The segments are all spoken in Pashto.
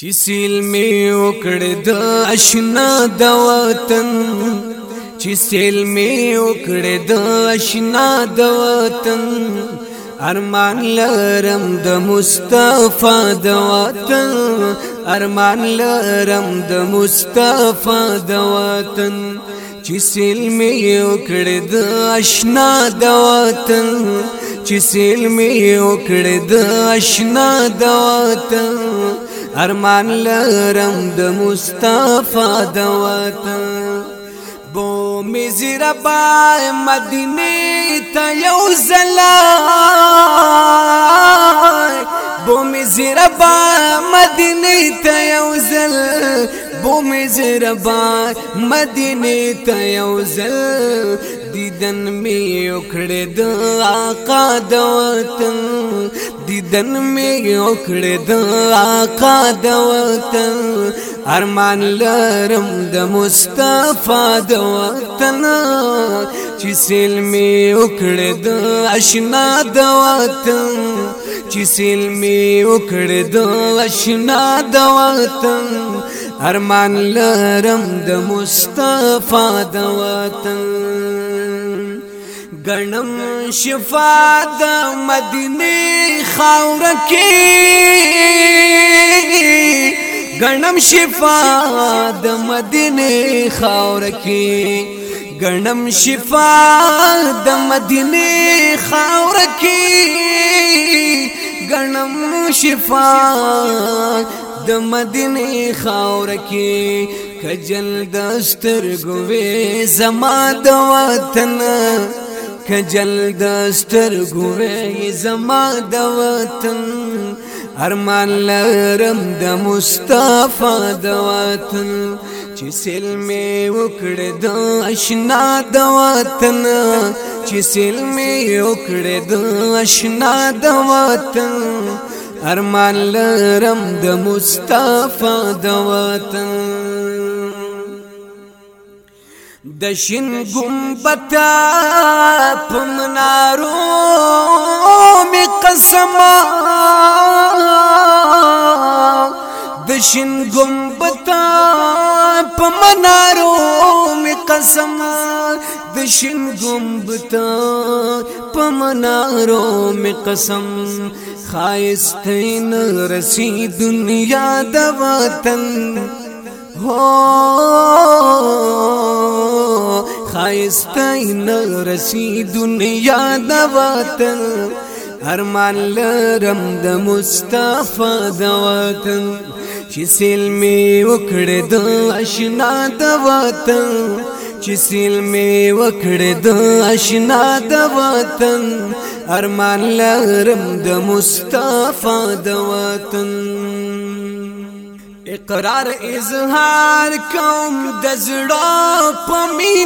چې سیل می وکړ د آشنا د وطن چې سیل می وکړ د آشنا د وطن ارمان لرم د مصطفی د وطن ارمان لرم د مصطفی د وطن چې سیل می وکړ د آشنا د وطن چې سیل می وکړ د آشنا د وطن ارمان لرم د مصطفی د وطن بو مزرا با مدینه ته یو زلا بو مزرا با مدینه ته یو زلا بو مزرا با مدینه ته یو زلا دیدن می وکړې د آقا د وطن دیدن می وکړې د آقا د وطن ارمان لرم د مصطفی د وطن چې سیل می وکړې د آشنا د وطن چې سیل می وکړې د آشنا د وطن ارمان لرم د مصطفی د وطن غنم شفا د مدینه خاور کې غنم شفا د مدینه خاور کې غنم شفا د مدینه خاور کې غنم شفا د مدینه خاور کې کجل دستر ګوي زما د وطن کجل دستر ګورې زما د وطن ارمان لرم د مصطفی د وطن چې سلمې وکړې د آشنا د وطن چې سلمې وکړې د آشنا د وطن ارمان لرم د مصطفی د وطن دشن گمبتا پمنارو می کسم دشن گمبتا پمنارو می میں دشن گمبتا پمنارو می قسم خائستین رسی دنیا دواتن ہو آئستی نرسی دنیا دواتن ارمان لرم د مصطفی دواتن چې سلمی وکړې د آشنا دواتن چې سلمی وکړې د آشنا دواتن ارمان لرم د مصطفی دواتن اقرار اظهار کوم د زړه په می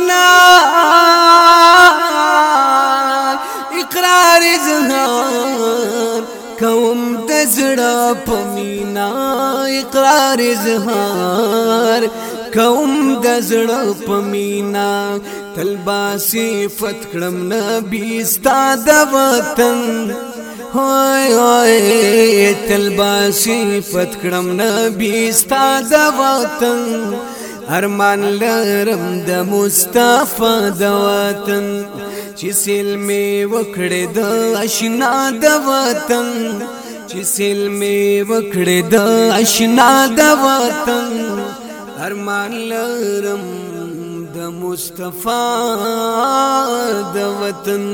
زړه په مینا اقرار اظهار کوم د زړه په مینا تلبا صفت کړم نبی ستاد وطن هاي هاي تلبا صفت کړم نبی ستاد وطن ارمان لرم د مصطفی د وطن چې سلمې وکړې د آشنا د وطن چې سیل می وکړې د آشنا د وطن ارمان لرم د مصطفی د وطن